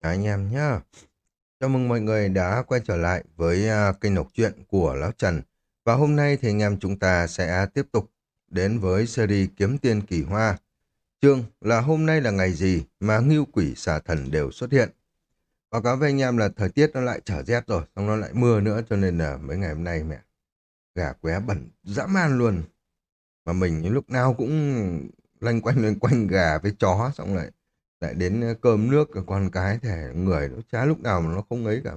anh em nhá. Chào mừng mọi người đã quay trở lại với à, kênh đọc truyện của Lão Trần. Và hôm nay thì anh em chúng ta sẽ tiếp tục đến với series Kiếm Tiên Kỳ Hoa. Chương là hôm nay là ngày gì mà ngưu quỷ xà thần đều xuất hiện. Báo cáo với anh em là thời tiết nó lại trở rét rồi, xong nó lại mưa nữa cho nên là mấy ngày hôm nay mẹ gà qué bẩn dã man luôn. Mà mình lúc nào cũng lanh quanh lanh quanh gà với chó xong lại lại đến cơm nước ờ, con cái thể người nó chả lúc nào mà nó không ấy cả.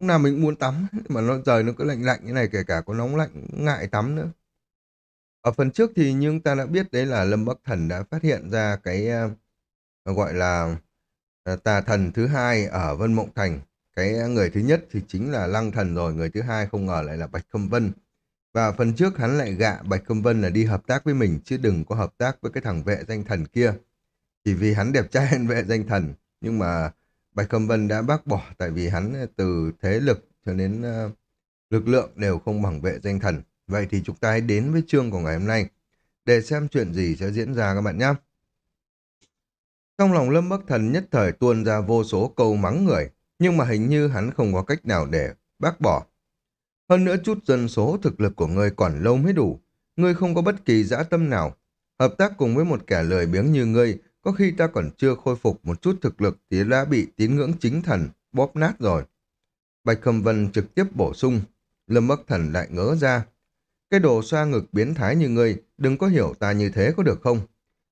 Lúc nào mình muốn tắm mà nó trời nó cứ lạnh lạnh như này kể cả có nóng lạnh ngại tắm nữa. Ở phần trước thì như chúng ta đã biết đấy là Lâm Bắc Thần đã phát hiện ra cái uh, gọi là uh, tà thần thứ hai ở Vân Mộng Thành. Cái người thứ nhất thì chính là Lăng Thần rồi người thứ hai không ngờ lại là Bạch Khâm Vân. Và phần trước hắn lại gạ Bạch Khâm Vân là đi hợp tác với mình chứ đừng có hợp tác với cái thằng vệ danh thần kia chỉ vì hắn đẹp trai hơn vệ danh thần nhưng mà Bạch Cầm Vân đã bác bỏ tại vì hắn ờ, từ thế lực cho đến uh, lực lượng đều không bằng vệ danh thần. Vậy thì chúng ta hãy đến với chương của ngày hôm nay để xem chuyện gì sẽ diễn ra các bạn nhé. Trong lòng Lâm Bắc Thần nhất thời tuôn ra vô số câu mắng người, nhưng mà hình như hắn không có cách nào để bác bỏ. Hơn nữa chút dân số thực lực của ngươi còn lâu mới đủ, ngươi không có bất kỳ dã tâm nào. Hợp tác cùng với một kẻ lười biếng như ngươi có khi ta còn chưa khôi phục một chút thực lực thì đã bị tín ngưỡng chính thần bóp nát rồi. Bạch Khâm Vân trực tiếp bổ sung. Lâm Bắc Thần lại ngỡ ra. Cái đồ xoa ngực biến thái như ngươi, đừng có hiểu ta như thế có được không?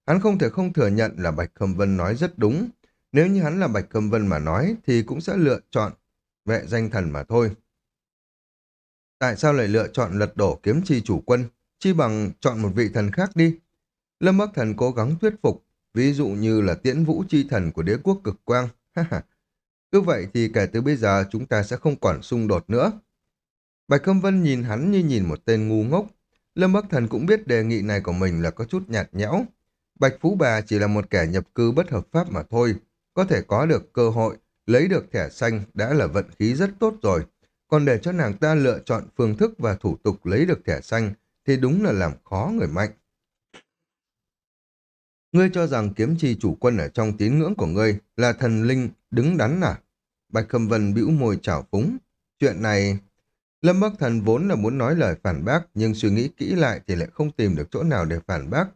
Hắn không thể không thừa nhận là Bạch Khâm Vân nói rất đúng. Nếu như hắn là Bạch Khâm Vân mà nói thì cũng sẽ lựa chọn vệ danh thần mà thôi. Tại sao lại lựa chọn lật đổ kiếm chi chủ quân? Chi bằng chọn một vị thần khác đi. Lâm Bắc Thần cố gắng thuyết phục, ví dụ như là tiễn vũ chi thần của đế quốc cực quang. Cứ vậy thì kể từ bây giờ chúng ta sẽ không còn xung đột nữa. Bạch Khâm Vân nhìn hắn như nhìn một tên ngu ngốc. Lâm Bắc Thần cũng biết đề nghị này của mình là có chút nhạt nhẽo. Bạch Phú Bà chỉ là một kẻ nhập cư bất hợp pháp mà thôi. Có thể có được cơ hội, lấy được thẻ xanh đã là vận khí rất tốt rồi. Còn để cho nàng ta lựa chọn phương thức và thủ tục lấy được thẻ xanh thì đúng là làm khó người mạnh. Ngươi cho rằng kiếm chi chủ quân ở trong tín ngưỡng của ngươi là thần linh đứng đắn à? Bạch Khâm Vân bĩu môi chảo phúng. Chuyện này... Lâm Bắc Thần vốn là muốn nói lời phản bác, nhưng suy nghĩ kỹ lại thì lại không tìm được chỗ nào để phản bác.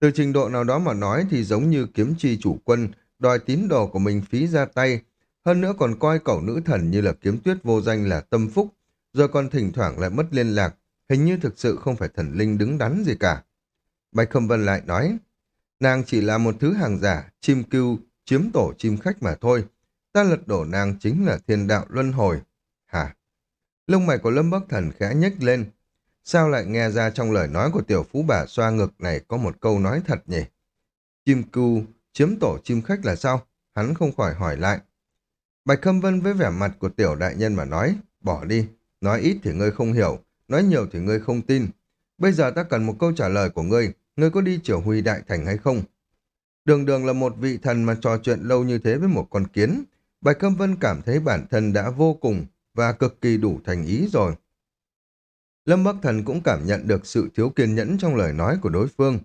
Từ trình độ nào đó mà nói thì giống như kiếm chi chủ quân, đòi tín đồ của mình phí ra tay, hơn nữa còn coi cậu nữ thần như là kiếm tuyết vô danh là tâm phúc, rồi còn thỉnh thoảng lại mất liên lạc, hình như thực sự không phải thần linh đứng đắn gì cả. Bạch Khâm Vân lại nói, Nàng chỉ là một thứ hàng giả, chim cưu, chiếm tổ chim khách mà thôi. Ta lật đổ nàng chính là thiên đạo luân hồi. Hả? Lông mày của Lâm Bắc Thần khẽ nhếch lên. Sao lại nghe ra trong lời nói của tiểu phú bà xoa ngực này có một câu nói thật nhỉ? Chim cưu, chiếm tổ chim khách là sao? Hắn không khỏi hỏi lại. Bạch Khâm Vân với vẻ mặt của tiểu đại nhân mà nói, bỏ đi, nói ít thì ngươi không hiểu, nói nhiều thì ngươi không tin. Bây giờ ta cần một câu trả lời của ngươi, ngươi có đi triều huy đại thành hay không? Đường đường là một vị thần mà trò chuyện lâu như thế với một con kiến. Bạch Câm Vân cảm thấy bản thân đã vô cùng và cực kỳ đủ thành ý rồi. Lâm Bắc Thần cũng cảm nhận được sự thiếu kiên nhẫn trong lời nói của đối phương.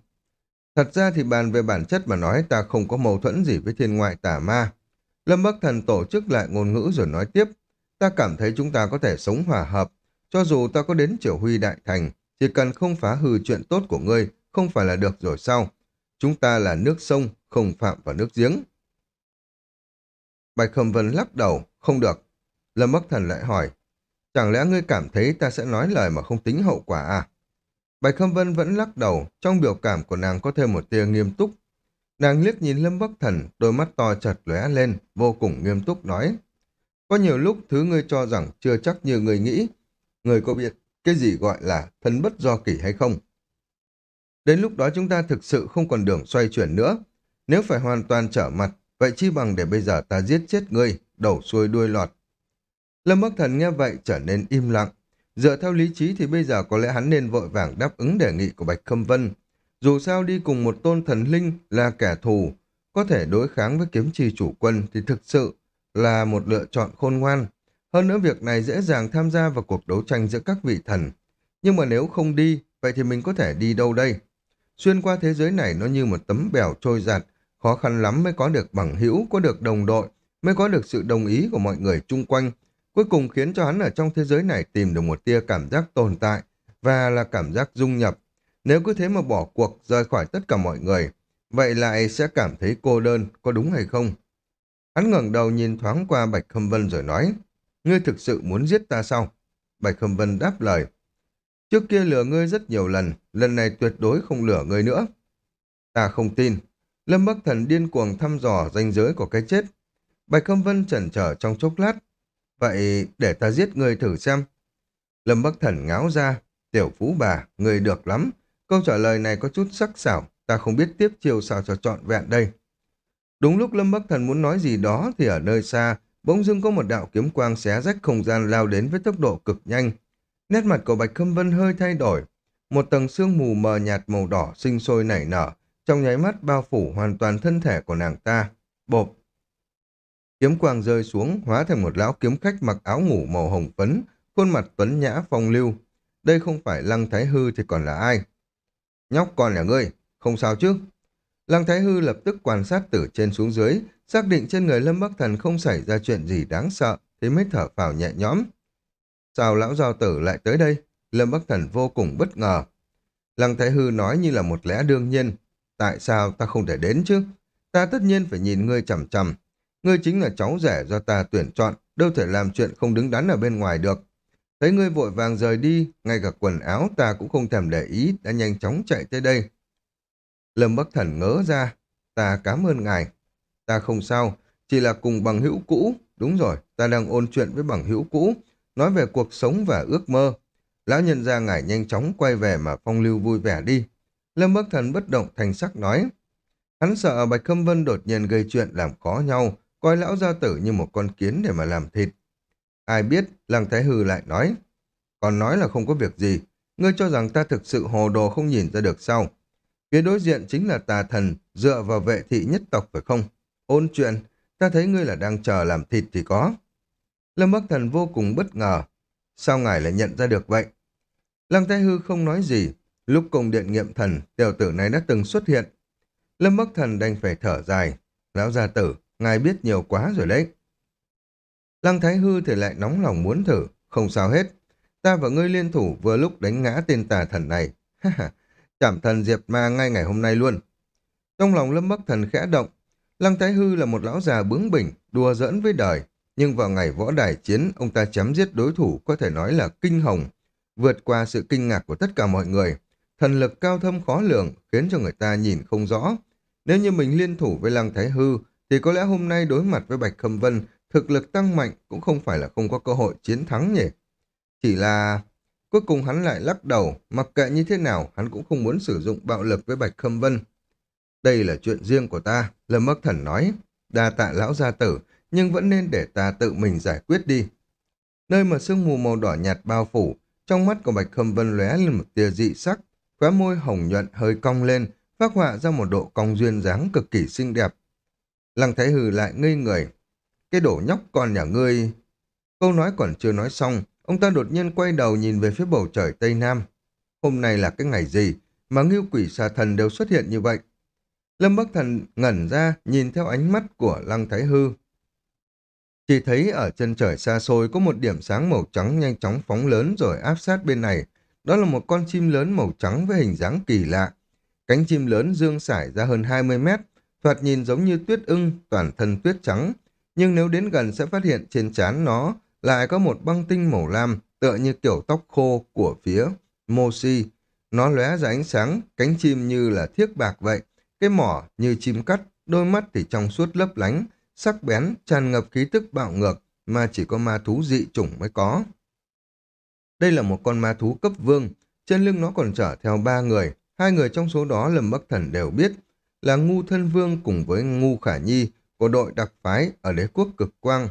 Thật ra thì bàn về bản chất mà nói ta không có mâu thuẫn gì với thiên ngoại tà ma. Lâm Bắc Thần tổ chức lại ngôn ngữ rồi nói tiếp. Ta cảm thấy chúng ta có thể sống hòa hợp. Cho dù ta có đến triều huy đại thành, chỉ cần không phá hư chuyện tốt của ngươi không phải là được rồi sao? Chúng ta là nước sông, không phạm vào nước giếng. Bạch Khâm Vân lắc đầu, không được. Lâm Bắc Thần lại hỏi, chẳng lẽ ngươi cảm thấy ta sẽ nói lời mà không tính hậu quả à? Bạch Khâm Vân vẫn lắc đầu, trong biểu cảm của nàng có thêm một tia nghiêm túc. Nàng liếc nhìn Lâm Bắc Thần, đôi mắt to chật lóe lên, vô cùng nghiêm túc nói. Có nhiều lúc thứ ngươi cho rằng chưa chắc như người nghĩ. Người có biết cái gì gọi là thân bất do kỷ hay không? Đến lúc đó chúng ta thực sự không còn đường xoay chuyển nữa. Nếu phải hoàn toàn trở mặt, vậy chi bằng để bây giờ ta giết chết ngươi, đầu xuôi đuôi lọt. Lâm Bắc Thần nghe vậy trở nên im lặng. Dựa theo lý trí thì bây giờ có lẽ hắn nên vội vàng đáp ứng đề nghị của Bạch Khâm Vân. Dù sao đi cùng một tôn thần linh là kẻ thù, có thể đối kháng với kiếm trì chủ quân thì thực sự là một lựa chọn khôn ngoan. Hơn nữa việc này dễ dàng tham gia vào cuộc đấu tranh giữa các vị thần. Nhưng mà nếu không đi, vậy thì mình có thể đi đâu đây? Xuyên qua thế giới này nó như một tấm bèo trôi giặt, khó khăn lắm mới có được bằng hữu, có được đồng đội, mới có được sự đồng ý của mọi người chung quanh, cuối cùng khiến cho hắn ở trong thế giới này tìm được một tia cảm giác tồn tại và là cảm giác dung nhập. Nếu cứ thế mà bỏ cuộc rời khỏi tất cả mọi người, vậy lại sẽ cảm thấy cô đơn, có đúng hay không? Hắn ngẩng đầu nhìn thoáng qua Bạch Khâm Vân rồi nói, ngươi thực sự muốn giết ta sao? Bạch Khâm Vân đáp lời, trước kia lừa ngươi rất nhiều lần, lần này tuyệt đối không lừa ngươi nữa. Ta không tin. Lâm Bắc Thần điên cuồng thăm dò ranh giới của cái chết. Bạch Khâm Vân chần trở trong chốc lát. Vậy để ta giết ngươi thử xem. Lâm Bắc Thần ngáo ra. Tiểu phú bà, người được lắm. Câu trả lời này có chút sắc sảo. Ta không biết tiếp chiều sao cho trọn vẹn đây. Đúng lúc Lâm Bắc Thần muốn nói gì đó thì ở nơi xa, bỗng dưng có một đạo kiếm quang xé rách không gian lao đến với tốc độ cực nhanh. Nét mặt của Bạch Khâm Vân hơi thay đổi. Một tầng sương mù mờ nhạt màu đỏ sinh sôi nảy nở, trong nháy mắt bao phủ hoàn toàn thân thể của nàng ta. Bộp! Kiếm quang rơi xuống, hóa thành một lão kiếm khách mặc áo ngủ màu hồng phấn, khuôn mặt tuấn nhã phong lưu. Đây không phải Lăng Thái Hư thì còn là ai? Nhóc con nhà ngươi, không sao chứ? Lăng Thái Hư lập tức quan sát từ trên xuống dưới, xác định trên người Lâm Bắc Thần không xảy ra chuyện gì đáng sợ, thì mới thở phào nhẹ nhõm. Sao lão giao tử lại tới đây? Lâm Bắc Thần vô cùng bất ngờ. Lăng Thái Hư nói như là một lẽ đương nhiên. Tại sao ta không thể đến chứ? Ta tất nhiên phải nhìn ngươi chằm chằm. Ngươi chính là cháu rẻ do ta tuyển chọn, đâu thể làm chuyện không đứng đắn ở bên ngoài được. Thấy ngươi vội vàng rời đi, ngay cả quần áo ta cũng không thèm để ý, đã nhanh chóng chạy tới đây. Lâm Bắc Thần ngỡ ra, ta cảm ơn ngài. Ta không sao, chỉ là cùng bằng hữu cũ. Đúng rồi, ta đang ôn chuyện với bằng hữu cũ, nói về cuộc sống và ước mơ. Lão nhân gia ngài nhanh chóng quay về mà phong lưu vui vẻ đi. Lâm Bắc Thần bất động thành sắc nói. Hắn sợ Bạch Khâm Vân đột nhiên gây chuyện làm khó nhau, coi lão gia tử như một con kiến để mà làm thịt. Ai biết, Lăng Thái Hư lại nói. Còn nói là không có việc gì, ngươi cho rằng ta thực sự hồ đồ không nhìn ra được sao. Phía đối diện chính là tà thần, dựa vào vệ thị nhất tộc phải không? Ôn chuyện, ta thấy ngươi là đang chờ làm thịt thì có. Lâm Bắc Thần vô cùng bất ngờ. Sao ngài lại nhận ra được vậy? Lăng Thái Hư không nói gì. Lúc cùng điện nghiệm thần, tiểu tử này đã từng xuất hiện. Lâm Bắc Thần đành phải thở dài. Lão gia tử, ngài biết nhiều quá rồi đấy. Lăng Thái Hư thì lại nóng lòng muốn thử. Không sao hết. Ta và ngươi liên thủ vừa lúc đánh ngã tên tà thần này. Chảm thần diệp ma ngay ngày hôm nay luôn. Trong lòng Lâm Bắc Thần khẽ động. Lăng Thái Hư là một lão già bướng bỉnh, đùa giỡn với đời. Nhưng vào ngày võ đài chiến, ông ta chém giết đối thủ có thể nói là kinh hồng, vượt qua sự kinh ngạc của tất cả mọi người. Thần lực cao thâm khó lường khiến cho người ta nhìn không rõ. Nếu như mình liên thủ với Lăng Thái Hư, thì có lẽ hôm nay đối mặt với Bạch Khâm Vân, thực lực tăng mạnh cũng không phải là không có cơ hội chiến thắng nhỉ. Chỉ là... Cuối cùng hắn lại lắc đầu, mặc kệ như thế nào, hắn cũng không muốn sử dụng bạo lực với Bạch Khâm Vân. Đây là chuyện riêng của ta, Lâm Bắc Thần nói. Đa tạ lão gia tử, nhưng vẫn nên để ta tự mình giải quyết đi. Nơi mà sương mù màu đỏ nhạt bao phủ, trong mắt của Bạch Khâm Vân lóe lên một tia dị sắc, khóe môi hồng nhuận hơi cong lên, phát họa ra một độ cong duyên dáng cực kỳ xinh đẹp. Lăng Thái Hừ lại ngây người. Cái đổ nhóc con nhà ngươi... Câu nói còn chưa nói xong, ông ta đột nhiên quay đầu nhìn về phía bầu trời Tây Nam. Hôm nay là cái ngày gì mà ngưu quỷ xà thần đều xuất hiện như vậy? Lâm Bắc Thần ngẩn ra nhìn theo ánh mắt của Lăng Thái Hư. Chỉ thấy ở chân trời xa xôi có một điểm sáng màu trắng nhanh chóng phóng lớn rồi áp sát bên này. Đó là một con chim lớn màu trắng với hình dáng kỳ lạ. Cánh chim lớn dương sải ra hơn 20 mét, thoạt nhìn giống như tuyết ưng, toàn thân tuyết trắng. Nhưng nếu đến gần sẽ phát hiện trên trán nó lại có một băng tinh màu lam, tựa như kiểu tóc khô của phía Mosi. Nó lóe ra ánh sáng, cánh chim như là thiếc bạc vậy, cái mỏ như chim cắt, đôi mắt thì trong suốt lấp lánh, sắc bén, tràn ngập khí tức bạo ngược mà chỉ có ma thú dị chủng mới có. Đây là một con ma thú cấp vương, trên lưng nó còn chở theo ba người, hai người trong số đó Lâm Bắc Thần đều biết, là Ngu Thân Vương cùng với Ngu Khả Nhi của đội đặc phái ở đế quốc cực quang.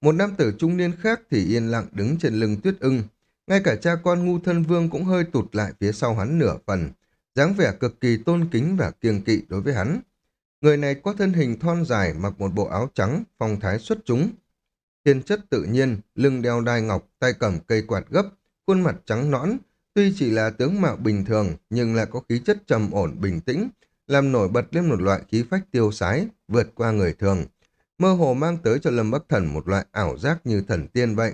Một nam tử trung niên khác thì yên lặng đứng trên lưng tuyết ưng, ngay cả cha con Ngu Thân Vương cũng hơi tụt lại phía sau hắn nửa phần, dáng vẻ cực kỳ tôn kính và kiêng kỵ đối với hắn. Người này có thân hình thon dài, mặc một bộ áo trắng, phong thái xuất chúng. Thiên chất tự nhiên, lưng đeo đai ngọc, tay cầm cây quạt gấp, khuôn mặt trắng nõn, tuy chỉ là tướng mạo bình thường nhưng lại có khí chất trầm ổn bình tĩnh, làm nổi bật lên một loại khí phách tiêu sái, vượt qua người thường. mơ hồ mang tới cho Lâm Bắc Thần một loại ảo giác như thần tiên vậy.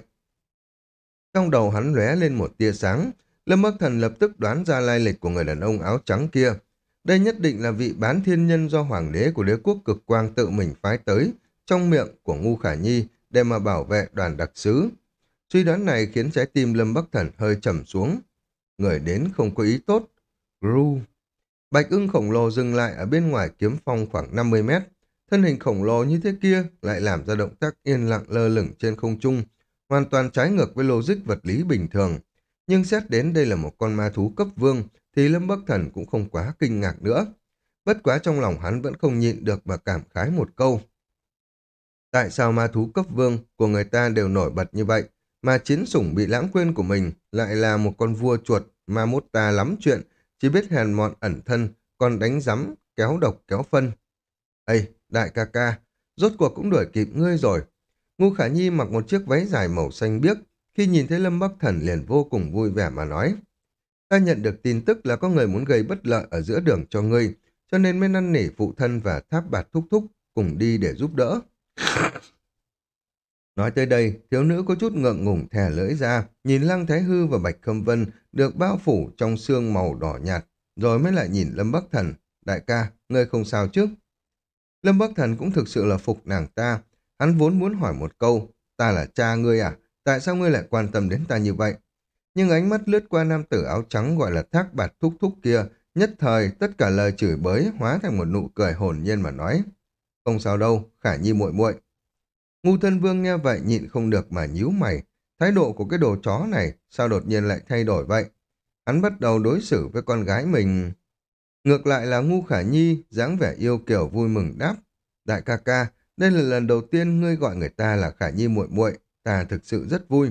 Trong đầu hắn lóe lên một tia sáng, Lâm Bắc Thần lập tức đoán ra lai lịch của người đàn ông áo trắng kia. Đây nhất định là vị bán thiên nhân do hoàng đế của đế quốc cực quang tự mình phái tới, trong miệng của Ngu Khả Nhi để mà bảo vệ đoàn đặc sứ. Suy đoán này khiến trái tim Lâm Bắc Thần hơi trầm xuống. Người đến không có ý tốt. Gru. Bạch ưng khổng lồ dừng lại ở bên ngoài kiếm phong khoảng 50 mét. Thân hình khổng lồ như thế kia lại làm ra động tác yên lặng lơ lửng trên không trung, hoàn toàn trái ngược với logic vật lý bình thường. Nhưng xét đến đây là một con ma thú cấp vương, thì Lâm Bắc Thần cũng không quá kinh ngạc nữa. Bất quá trong lòng hắn vẫn không nhịn được mà cảm khái một câu. Tại sao ma thú cấp vương của người ta đều nổi bật như vậy, mà chiến sủng bị lãng quên của mình lại là một con vua chuột ma mốt ta lắm chuyện, chỉ biết hèn mọn ẩn thân, còn đánh rắm, kéo độc kéo phân. Ây, đại ca ca, rốt cuộc cũng đuổi kịp ngươi rồi. Ngu Khả Nhi mặc một chiếc váy dài màu xanh biếc, khi nhìn thấy Lâm Bắc Thần liền vô cùng vui vẻ mà nói. Ta nhận được tin tức là có người muốn gây bất lợi ở giữa đường cho ngươi, cho nên mới năn nỉ phụ thân và tháp bạt thúc thúc cùng đi để giúp đỡ. Nói tới đây, thiếu nữ có chút ngượng ngùng thè lưỡi ra, nhìn Lăng Thái Hư và Bạch Khâm Vân được bao phủ trong xương màu đỏ nhạt, rồi mới lại nhìn Lâm Bắc Thần. Đại ca, ngươi không sao chứ? Lâm Bắc Thần cũng thực sự là phục nàng ta. Hắn vốn muốn hỏi một câu, ta là cha ngươi à? Tại sao ngươi lại quan tâm đến ta như vậy? Nhưng ánh mắt lướt qua nam tử áo trắng gọi là thác bạt thúc thúc kia, nhất thời tất cả lời chửi bới hóa thành một nụ cười hồn nhiên mà nói. Không sao đâu, khả nhi muội muội Ngu thân vương nghe vậy nhịn không được mà nhíu mày. Thái độ của cái đồ chó này sao đột nhiên lại thay đổi vậy? Hắn bắt đầu đối xử với con gái mình. Ngược lại là ngu khả nhi, dáng vẻ yêu kiểu vui mừng đáp. Đại ca ca, đây là lần đầu tiên ngươi gọi người ta là khả nhi muội muội ta thực sự rất vui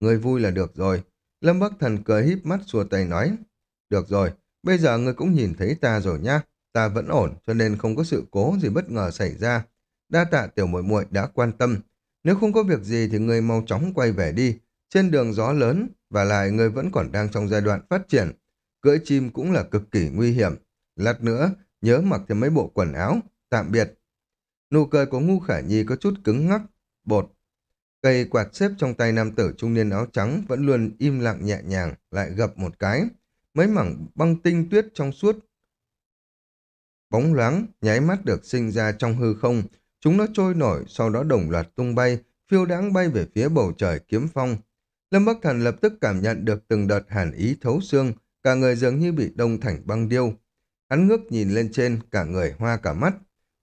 người vui là được rồi. Lâm Bắc Thần cười híp mắt xua tay nói. Được rồi, bây giờ người cũng nhìn thấy ta rồi nhá. Ta vẫn ổn, cho nên không có sự cố gì bất ngờ xảy ra. Đa tạ tiểu muội muội đã quan tâm. Nếu không có việc gì thì người mau chóng quay về đi. Trên đường gió lớn, và lại người vẫn còn đang trong giai đoạn phát triển. Cưỡi chim cũng là cực kỳ nguy hiểm. Lát nữa, nhớ mặc thêm mấy bộ quần áo. Tạm biệt. Nụ cười của Ngu Khả Nhi có chút cứng ngắc. Bột. Cây quạt xếp trong tay nam tử trung niên áo trắng vẫn luôn im lặng nhẹ nhàng, lại gập một cái. Mấy mảng băng tinh tuyết trong suốt. Bóng loáng, nháy mắt được sinh ra trong hư không, Chúng nó trôi nổi, sau đó đồng loạt tung bay, phiêu đáng bay về phía bầu trời kiếm phong. Lâm Bắc Thần lập tức cảm nhận được từng đợt hàn ý thấu xương, cả người dường như bị đông thành băng điêu. Hắn ngước nhìn lên trên, cả người hoa cả mắt.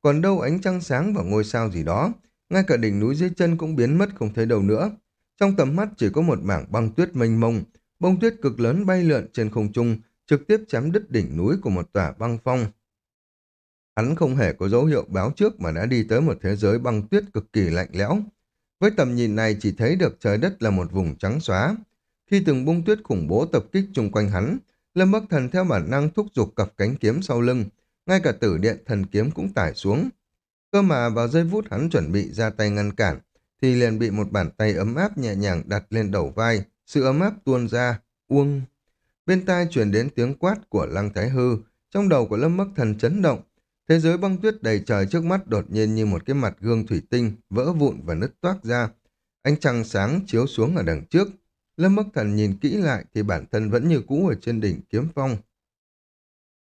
Còn đâu ánh trăng sáng và ngôi sao gì đó, ngay cả đỉnh núi dưới chân cũng biến mất không thấy đâu nữa. Trong tầm mắt chỉ có một mảng băng tuyết mênh mông, bông tuyết cực lớn bay lượn trên không trung, trực tiếp chém đứt đỉnh núi của một tòa băng phong. Hắn không hề có dấu hiệu báo trước mà đã đi tới một thế giới băng tuyết cực kỳ lạnh lẽo. Với tầm nhìn này chỉ thấy được trời đất là một vùng trắng xóa. Khi từng bông tuyết khủng bố tập kích chung quanh hắn, Lâm Bắc Thần theo bản năng thúc giục cặp cánh kiếm sau lưng, ngay cả tử điện thần kiếm cũng tải xuống. Cơ mà vào giây phút hắn chuẩn bị ra tay ngăn cản, thì liền bị một bàn tay ấm áp nhẹ nhàng đặt lên đầu vai, sự ấm áp tuôn ra, uông. Bên tai truyền đến tiếng quát của Lăng Thái Hư, trong đầu của Lâm Bắc Thần chấn động, Thế giới băng tuyết đầy trời trước mắt đột nhiên như một cái mặt gương thủy tinh, vỡ vụn và nứt toác ra. Ánh trăng sáng chiếu xuống ở đằng trước. Lâm Bắc Thần nhìn kỹ lại thì bản thân vẫn như cũ ở trên đỉnh kiếm phong.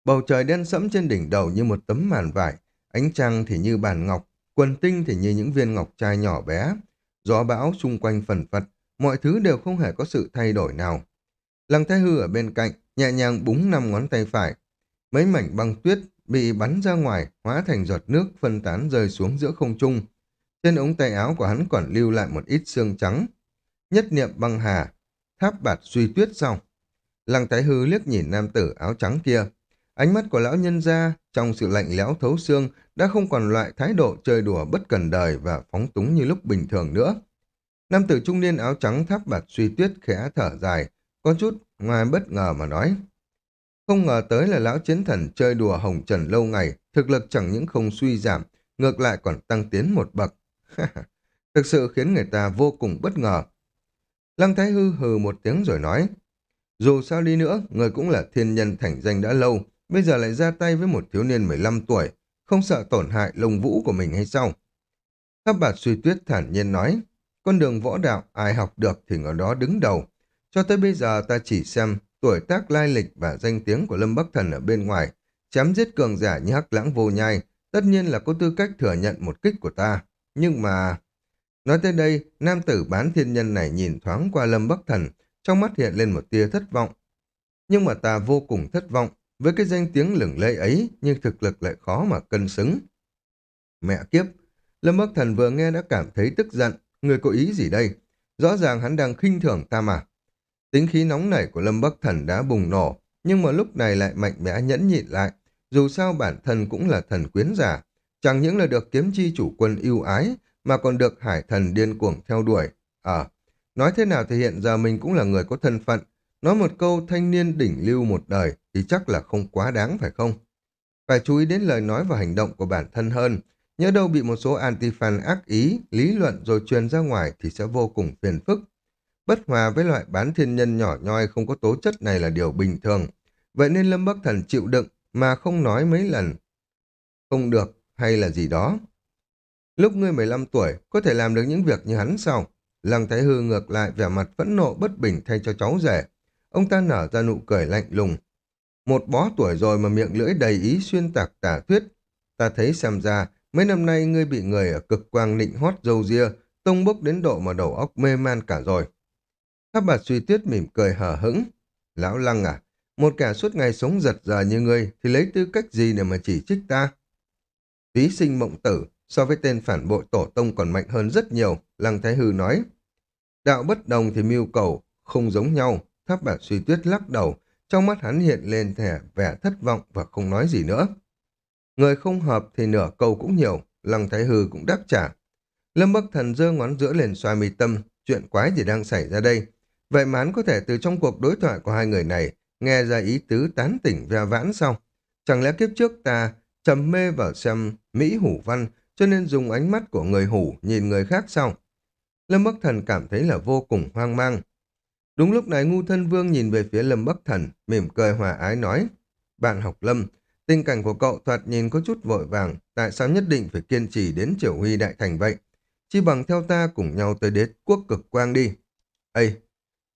Bầu trời đen sẫm trên đỉnh đầu như một tấm màn vải, ánh trăng thì như bàn ngọc, quần tinh thì như những viên ngọc trai nhỏ bé. Gió bão xung quanh phần phật, mọi thứ đều không hề có sự thay đổi nào. Lăng Thái Hư ở bên cạnh, nhẹ nhàng búng năm ngón tay phải. Mấy mảnh băng tuyết bị bắn ra ngoài, hóa thành giọt nước phân tán rơi xuống giữa không trung. Trên ống tay áo của hắn còn lưu lại một ít xương trắng. Nhất niệm băng hà, tháp bạt suy tuyết xong. Lăng thái hư liếc nhìn nam tử áo trắng kia. Ánh mắt của lão nhân ra, trong sự lạnh lẽo thấu xương, đã không còn loại thái độ chơi đùa bất cần đời và phóng túng như lúc bình thường nữa. Nam tử trung niên áo trắng tháp bạt suy tuyết khẽ thở dài, có chút ngoài bất ngờ mà nói. Không ngờ tới là lão chiến thần chơi đùa hồng trần lâu ngày, thực lực chẳng những không suy giảm, ngược lại còn tăng tiến một bậc. Thực sự khiến người ta vô cùng bất ngờ. Lăng Thái Hư hừ một tiếng rồi nói, dù sao đi nữa, người cũng là thiên nhân thành danh đã lâu, bây giờ lại ra tay với một thiếu niên 15 tuổi, không sợ tổn hại lông vũ của mình hay sao? Tháp bạt suy tuyết thản nhiên nói, con đường võ đạo ai học được thì ở đó đứng đầu. Cho tới bây giờ ta chỉ xem tuổi tác lai lịch và danh tiếng của Lâm Bắc Thần ở bên ngoài, chém giết cường giả như hắc lãng vô nhai, tất nhiên là có tư cách thừa nhận một kích của ta. Nhưng mà... Nói tới đây, nam tử bán thiên nhân này nhìn thoáng qua Lâm Bắc Thần, trong mắt hiện lên một tia thất vọng. Nhưng mà ta vô cùng thất vọng, với cái danh tiếng lừng lẫy ấy, nhưng thực lực lại khó mà cân xứng. Mẹ kiếp! Lâm Bắc Thần vừa nghe đã cảm thấy tức giận, người có ý gì đây? Rõ ràng hắn đang khinh thường ta mà. Tính khí nóng nảy của Lâm Bắc Thần đã bùng nổ, nhưng mà lúc này lại mạnh mẽ nhẫn nhịn lại. Dù sao bản thân cũng là thần quyến giả, chẳng những là được kiếm chi chủ quân yêu ái, mà còn được hải thần điên cuồng theo đuổi. Ờ, à, nói thế nào thì hiện giờ mình cũng là người có thân phận, nói một câu thanh niên đỉnh lưu một đời thì chắc là không quá đáng phải không? Phải chú ý đến lời nói và hành động của bản thân hơn, nhớ đâu bị một số anti-fan ác ý, lý luận rồi truyền ra ngoài thì sẽ vô cùng phiền phức. Bất hòa với loại bán thiên nhân nhỏ nhoi không có tố chất này là điều bình thường. Vậy nên Lâm Bắc Thần chịu đựng mà không nói mấy lần. Không được hay là gì đó. Lúc ngươi 15 tuổi có thể làm được những việc như hắn sao? Lăng Thái Hư ngược lại vẻ mặt phẫn nộ bất bình thay cho cháu rể. Ông ta nở ra nụ cười lạnh lùng. Một bó tuổi rồi mà miệng lưỡi đầy ý xuyên tạc tả thuyết. Ta thấy xem ra mấy năm nay ngươi bị người ở cực quang nịnh hót dâu ria, tông bốc đến độ mà đầu óc mê man cả rồi. Tháp bạt suy tuyết mỉm cười hở hững. Lão Lăng à, một kẻ suốt ngày sống giật giờ như ngươi thì lấy tư cách gì để mà chỉ trích ta? Túy sinh mộng tử so với tên phản bội tổ tông còn mạnh hơn rất nhiều, Lăng Thái Hư nói. Đạo bất đồng thì mưu cầu không giống nhau, tháp bạt suy tuyết lắc đầu, trong mắt hắn hiện lên thẻ vẻ thất vọng và không nói gì nữa. Người không hợp thì nửa câu cũng nhiều, Lăng Thái Hư cũng đáp trả. Lâm Bắc Thần giơ ngón giữa lên xoa mi tâm, chuyện quái gì đang xảy ra đây? Vậy mà hắn có thể từ trong cuộc đối thoại của hai người này nghe ra ý tứ tán tỉnh và vãn sau. Chẳng lẽ kiếp trước ta trầm mê vào xem Mỹ Hủ Văn cho nên dùng ánh mắt của người Hủ nhìn người khác sao? Lâm Bắc Thần cảm thấy là vô cùng hoang mang. Đúng lúc này ngu thân vương nhìn về phía Lâm Bắc Thần, mỉm cười hòa ái nói. Bạn học Lâm, tình cảnh của cậu thoạt nhìn có chút vội vàng, tại sao nhất định phải kiên trì đến triều huy đại thành vậy? Chi bằng theo ta cùng nhau tới đế quốc cực quang đi. Ây,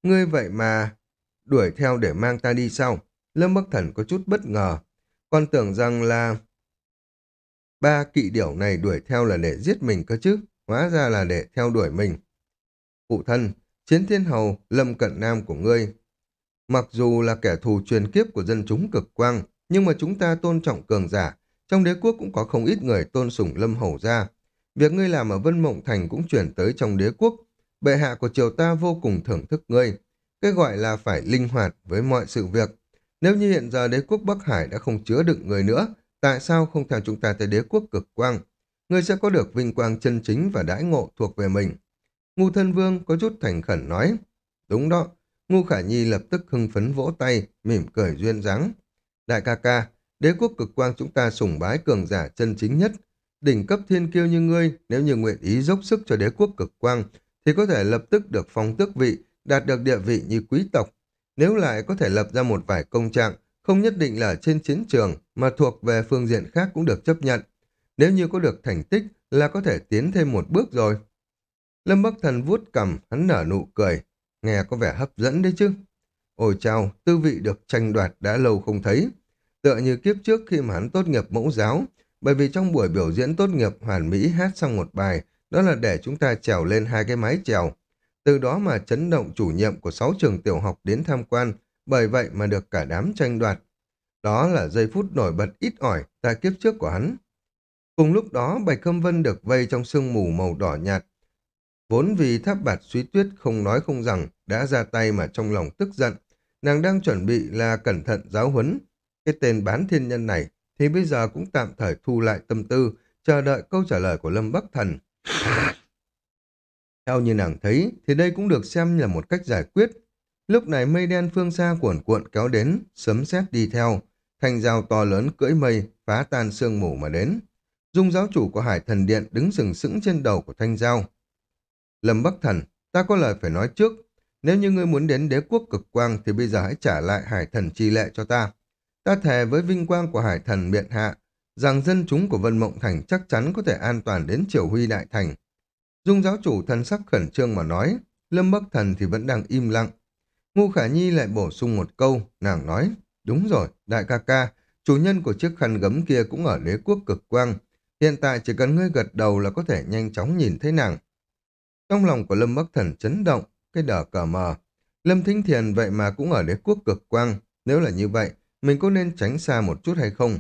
ngươi vậy mà đuổi theo để mang ta đi sao? Lâm Bắc Thần có chút bất ngờ. Con tưởng rằng là ba kỵ điểu này đuổi theo là để giết mình cơ chứ, hóa ra là để theo đuổi mình. Phụ thân, chiến thiên hầu, lâm cận nam của ngươi. Mặc dù là kẻ thù truyền kiếp của dân chúng cực quang, nhưng mà chúng ta tôn trọng cường giả. Trong đế quốc cũng có không ít người tôn sùng lâm hầu gia. Việc ngươi làm ở Vân Mộng Thành cũng chuyển tới trong đế quốc. Bệ hạ của triều ta vô cùng thưởng thức ngươi. Cái gọi là phải linh hoạt với mọi sự việc. Nếu như hiện giờ đế quốc Bắc Hải đã không chứa đựng người nữa, tại sao không theo chúng ta tới đế quốc cực quang? Ngươi sẽ có được vinh quang chân chính và đãi ngộ thuộc về mình. Ngu thân vương có chút thành khẩn nói. Đúng đó. Ngu khả nhi lập tức hưng phấn vỗ tay, mỉm cười duyên dáng. Đại ca ca, đế quốc cực quang chúng ta sùng bái cường giả chân chính nhất. Đỉnh cấp thiên kiêu như ngươi, nếu như nguyện ý dốc sức cho đế quốc cực quang, thì có thể lập tức được phong tước vị, đạt được địa vị như quý tộc. Nếu lại có thể lập ra một vài công trạng, không nhất định là trên chiến trường, mà thuộc về phương diện khác cũng được chấp nhận. Nếu như có được thành tích là có thể tiến thêm một bước rồi. Lâm Bắc Thần vuốt cầm, hắn nở nụ cười. Nghe có vẻ hấp dẫn đấy chứ. Ôi chao, tư vị được tranh đoạt đã lâu không thấy. Tựa như kiếp trước khi mà hắn tốt nghiệp mẫu giáo, bởi vì trong buổi biểu diễn tốt nghiệp hoàn mỹ hát xong một bài, đó là để chúng ta trèo lên hai cái mái trèo. Từ đó mà chấn động chủ nhiệm của sáu trường tiểu học đến tham quan, bởi vậy mà được cả đám tranh đoạt. Đó là giây phút nổi bật ít ỏi tại kiếp trước của hắn. Cùng lúc đó, Bạch Khâm Vân được vây trong sương mù màu đỏ nhạt. Vốn vì tháp bạt suy tuyết không nói không rằng, đã ra tay mà trong lòng tức giận. Nàng đang chuẩn bị là cẩn thận giáo huấn. Cái tên bán thiên nhân này thì bây giờ cũng tạm thời thu lại tâm tư, chờ đợi câu trả lời của Lâm Bắc Thần. Theo như nàng thấy, thì đây cũng được xem là một cách giải quyết. Lúc này mây đen phương xa cuộn cuộn kéo đến, sấm sét đi theo. Thành dao to lớn cưỡi mây, phá tan sương mù mà đến. Dung giáo chủ của Hải Thần Điện đứng sừng sững trên đầu của thanh dao. Lâm Bắc Thần, ta có lời phải nói trước. Nếu như ngươi muốn đến đế quốc cực quang thì bây giờ hãy trả lại Hải Thần chi lệ cho ta. Ta thề với vinh quang của Hải Thần biện Hạ rằng dân chúng của Vân Mộng Thành chắc chắn có thể an toàn đến Triều Huy Đại Thành. Dung giáo chủ thần sắc khẩn trương mà nói, Lâm Bắc Thần thì vẫn đang im lặng. Ngu Khả Nhi lại bổ sung một câu, nàng nói, đúng rồi, đại ca ca, chủ nhân của chiếc khăn gấm kia cũng ở đế quốc cực quang. Hiện tại chỉ cần ngươi gật đầu là có thể nhanh chóng nhìn thấy nàng. Trong lòng của Lâm Bắc Thần chấn động, cái đờ cờ mờ. Lâm Thính Thiền vậy mà cũng ở đế quốc cực quang. Nếu là như vậy, mình có nên tránh xa một chút hay không?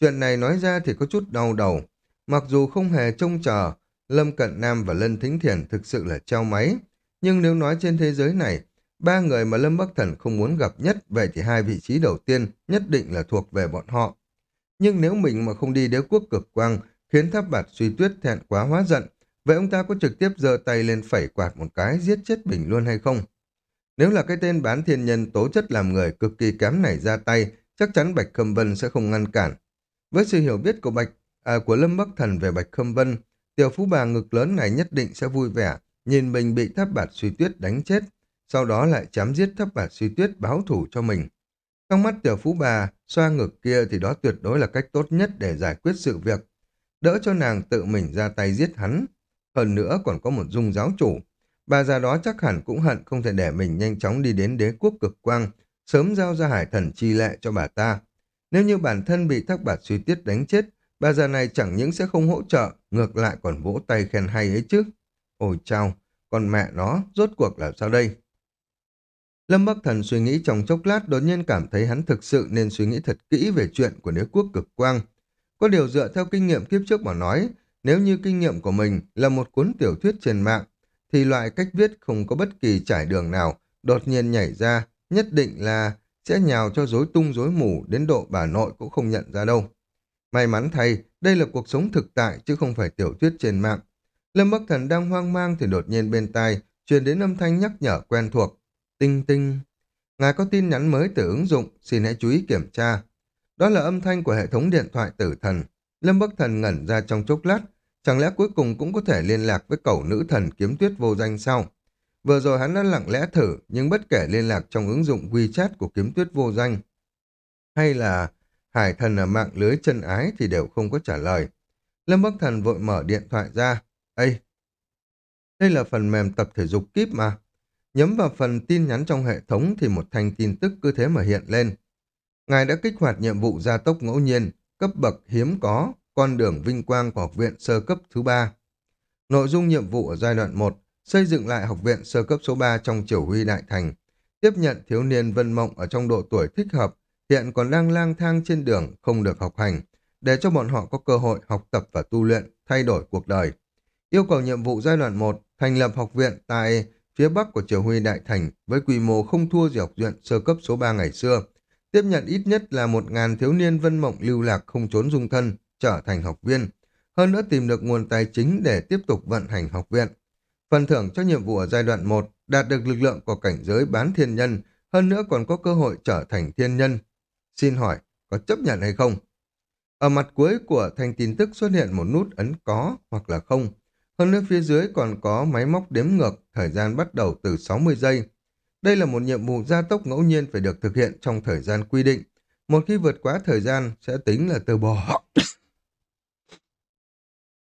Chuyện này nói ra thì có chút đau đầu. Mặc dù không hề trông chờ, Lâm Cận Nam và lâm Thính Thiền thực sự là treo máy. Nhưng nếu nói trên thế giới này, ba người mà Lâm Bắc Thần không muốn gặp nhất, vậy thì hai vị trí đầu tiên nhất định là thuộc về bọn họ. Nhưng nếu mình mà không đi đế quốc cực quang, khiến tháp bạt suy tuyết thẹn quá hóa giận, vậy ông ta có trực tiếp giơ tay lên phẩy quạt một cái giết chết bình luôn hay không? Nếu là cái tên bán thiên nhân tố chất làm người cực kỳ kém này ra tay, chắc chắn Bạch Khâm Vân sẽ không ngăn cản. Với sự hiểu biết của Bạch à, của Lâm Bắc Thần về Bạch Khâm Vân, tiểu phú bà ngực lớn này nhất định sẽ vui vẻ, nhìn mình bị tháp bạt suy tuyết đánh chết, sau đó lại chém giết tháp bạt suy tuyết báo thủ cho mình. Trong mắt tiểu phú bà, xoa ngực kia thì đó tuyệt đối là cách tốt nhất để giải quyết sự việc. Đỡ cho nàng tự mình ra tay giết hắn. Hơn nữa còn có một dung giáo chủ. Bà già đó chắc hẳn cũng hận không thể để mình nhanh chóng đi đến đế quốc cực quang, sớm giao ra hải thần chi lệ cho bà ta. Nếu như bản thân bị thác bạt suy tiết đánh chết, bà già này chẳng những sẽ không hỗ trợ, ngược lại còn vỗ tay khen hay ấy chứ. Ôi chao, còn mẹ nó, rốt cuộc là sao đây? Lâm Bắc Thần suy nghĩ trong chốc lát đột nhiên cảm thấy hắn thực sự nên suy nghĩ thật kỹ về chuyện của đế quốc cực quang. Có điều dựa theo kinh nghiệm kiếp trước mà nói, nếu như kinh nghiệm của mình là một cuốn tiểu thuyết trên mạng, thì loại cách viết không có bất kỳ trải đường nào đột nhiên nhảy ra, nhất định là sẽ nhào cho rối tung rối mù đến độ bà nội cũng không nhận ra đâu. May mắn thay, đây là cuộc sống thực tại chứ không phải tiểu thuyết trên mạng. Lâm Bắc Thần đang hoang mang thì đột nhiên bên tai truyền đến âm thanh nhắc nhở quen thuộc. Tinh tinh. Ngài có tin nhắn mới từ ứng dụng, xin hãy chú ý kiểm tra. Đó là âm thanh của hệ thống điện thoại tử thần. Lâm Bắc Thần ngẩn ra trong chốc lát, chẳng lẽ cuối cùng cũng có thể liên lạc với cẩu nữ thần kiếm tuyết vô danh sao? Vừa rồi hắn đã lặng lẽ thử, nhưng bất kể liên lạc trong ứng dụng WeChat của kiếm tuyết vô danh, hay là hải thần ở mạng lưới chân ái thì đều không có trả lời. Lâm Bắc Thần vội mở điện thoại ra. Ây! Đây là phần mềm tập thể dục kíp mà. nhấm vào phần tin nhắn trong hệ thống thì một thanh tin tức cứ thế mà hiện lên. Ngài đã kích hoạt nhiệm vụ gia tốc ngẫu nhiên, cấp bậc hiếm có, con đường vinh quang của học viện sơ cấp thứ ba. Nội dung nhiệm vụ ở giai đoạn 1, xây dựng lại học viện sơ cấp số 3 trong triều huy đại thành, tiếp nhận thiếu niên vân mộng ở trong độ tuổi thích hợp, hiện còn đang lang thang trên đường không được học hành, để cho bọn họ có cơ hội học tập và tu luyện, thay đổi cuộc đời. Yêu cầu nhiệm vụ giai đoạn 1, thành lập học viện tại phía bắc của triều huy đại thành với quy mô không thua gì học viện sơ cấp số 3 ngày xưa, tiếp nhận ít nhất là một ngàn thiếu niên vân mộng lưu lạc không trốn dung thân, trở thành học viên, hơn nữa tìm được nguồn tài chính để tiếp tục vận hành học viện. Phần thưởng cho nhiệm vụ ở giai đoạn 1 đạt được lực lượng của cảnh giới bán thiên nhân, hơn nữa còn có cơ hội trở thành thiên nhân. Xin hỏi, có chấp nhận hay không? Ở mặt cuối của thanh tin tức xuất hiện một nút ấn có hoặc là không. Hơn nữa phía dưới còn có máy móc đếm ngược, thời gian bắt đầu từ 60 giây. Đây là một nhiệm vụ gia tốc ngẫu nhiên phải được thực hiện trong thời gian quy định. Một khi vượt quá thời gian sẽ tính là từ bỏ.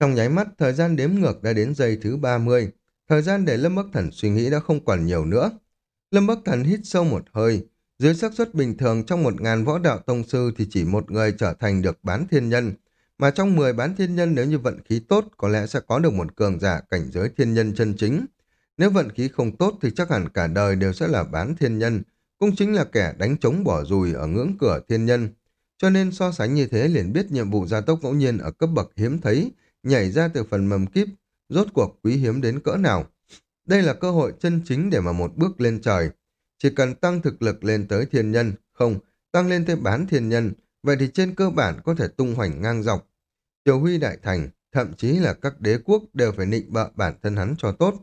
Trong nháy mắt, thời gian đếm ngược đã đến giây thứ 30. Thời gian để Lâm Bắc Thần suy nghĩ đã không còn nhiều nữa. Lâm Bắc Thần hít sâu một hơi. Dưới xác suất bình thường trong một ngàn võ đạo tông sư thì chỉ một người trở thành được bán thiên nhân. Mà trong 10 bán thiên nhân nếu như vận khí tốt có lẽ sẽ có được một cường giả cảnh giới thiên nhân chân chính. Nếu vận khí không tốt thì chắc hẳn cả đời đều sẽ là bán thiên nhân, cũng chính là kẻ đánh trống bỏ rùi ở ngưỡng cửa thiên nhân. Cho nên so sánh như thế liền biết nhiệm vụ gia tốc ngẫu nhiên ở cấp bậc hiếm thấy, nhảy ra từ phần mầm kíp, rốt cuộc quý hiếm đến cỡ nào. Đây là cơ hội chân chính để mà một bước lên trời. Chỉ cần tăng thực lực lên tới thiên nhân, không, tăng lên tới bán thiên nhân, vậy thì trên cơ bản có thể tung hoành ngang dọc. Triều Huy Đại Thành, thậm chí là các đế quốc đều phải nịnh bợ bản thân hắn cho tốt.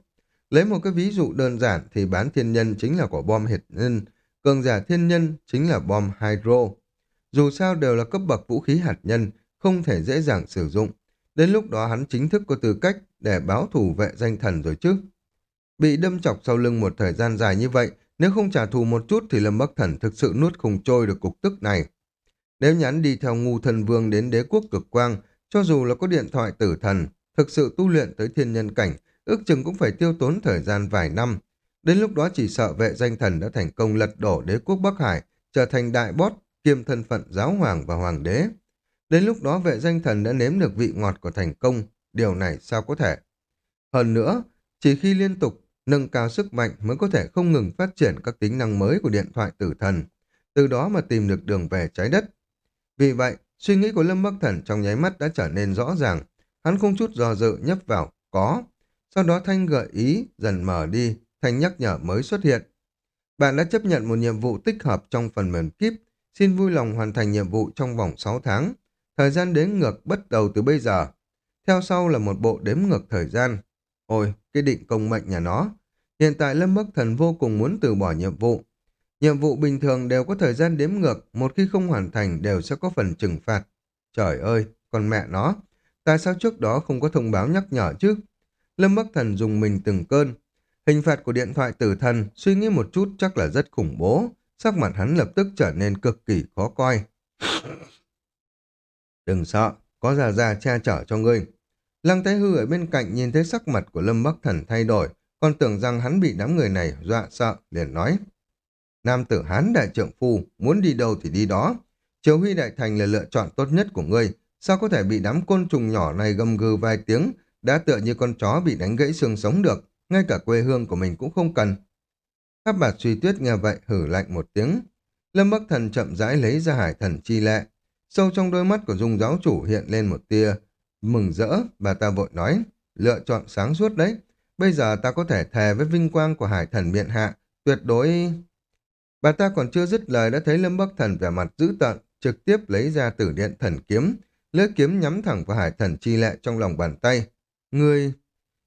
Lấy một cái ví dụ đơn giản thì bán thiên nhân chính là quả bom hạt nhân, cường giả thiên nhân chính là bom hydro. Dù sao đều là cấp bậc vũ khí hạt nhân, không thể dễ dàng sử dụng. Đến lúc đó hắn chính thức có tư cách để báo thủ vệ danh thần rồi chứ. Bị đâm chọc sau lưng một thời gian dài như vậy, nếu không trả thù một chút thì Lâm Bắc Thần thực sự nuốt không trôi được cục tức này. Nếu nhắn đi theo ngu thần vương đến đế quốc cực quang, cho dù là có điện thoại tử thần, thực sự tu luyện tới thiên nhân cảnh, ước chừng cũng phải tiêu tốn thời gian vài năm. Đến lúc đó chỉ sợ vệ danh thần đã thành công lật đổ đế quốc Bắc Hải, trở thành đại bót, kiêm thân phận giáo hoàng và hoàng đế. Đến lúc đó vệ danh thần đã nếm được vị ngọt của thành công, điều này sao có thể. Hơn nữa, chỉ khi liên tục nâng cao sức mạnh mới có thể không ngừng phát triển các tính năng mới của điện thoại tử thần, từ đó mà tìm được đường về trái đất. Vì vậy, suy nghĩ của Lâm Bắc Thần trong nháy mắt đã trở nên rõ ràng, hắn không chút do dự nhấp vào, có. Sau đó Thanh gợi ý dần mở đi, Thanh nhắc nhở mới xuất hiện. Bạn đã chấp nhận một nhiệm vụ tích hợp trong phần mềm kíp, xin vui lòng hoàn thành nhiệm vụ trong vòng 6 tháng. Thời gian đếm ngược bắt đầu từ bây giờ. Theo sau là một bộ đếm ngược thời gian. Ôi, cái định công mệnh nhà nó. Hiện tại Lâm Bắc Thần vô cùng muốn từ bỏ nhiệm vụ. Nhiệm vụ bình thường đều có thời gian đếm ngược, một khi không hoàn thành đều sẽ có phần trừng phạt. Trời ơi, con mẹ nó, tại sao trước đó không có thông báo nhắc nhở chứ? Lâm Bắc Thần dùng mình từng cơn. Hình phạt của điện thoại tử thần, suy nghĩ một chút chắc là rất khủng bố. Sắc mặt hắn lập tức trở nên cực kỳ khó coi. Đừng sợ, có già già che chở cho ngươi. Lăng Thái Hư ở bên cạnh nhìn thấy sắc mặt của Lâm Bắc Thần thay đổi, còn tưởng rằng hắn bị đám người này dọa sợ, liền nói. Nam tử Hán đại trượng phu, muốn đi đâu thì đi đó. Triều Huy Đại Thành là lựa chọn tốt nhất của ngươi, sao có thể bị đám côn trùng nhỏ này gầm gừ vài tiếng, đã tựa như con chó bị đánh gãy xương sống được, ngay cả quê hương của mình cũng không cần. Các bà suy tuyết nghe vậy hử lạnh một tiếng. Lâm Bắc Thần chậm rãi lấy ra hải thần chi lệ. Sâu trong đôi mắt của dung giáo chủ hiện lên một tia mừng rỡ, bà ta vội nói, lựa chọn sáng suốt đấy. Bây giờ ta có thể thề với vinh quang của hải thần miện hạ, tuyệt đối... Bà ta còn chưa dứt lời đã thấy Lâm Bắc Thần vẻ mặt dữ tợn, trực tiếp lấy ra tử điện thần kiếm, lưỡi kiếm nhắm thẳng vào hải thần chi lệ trong lòng bàn tay. Người...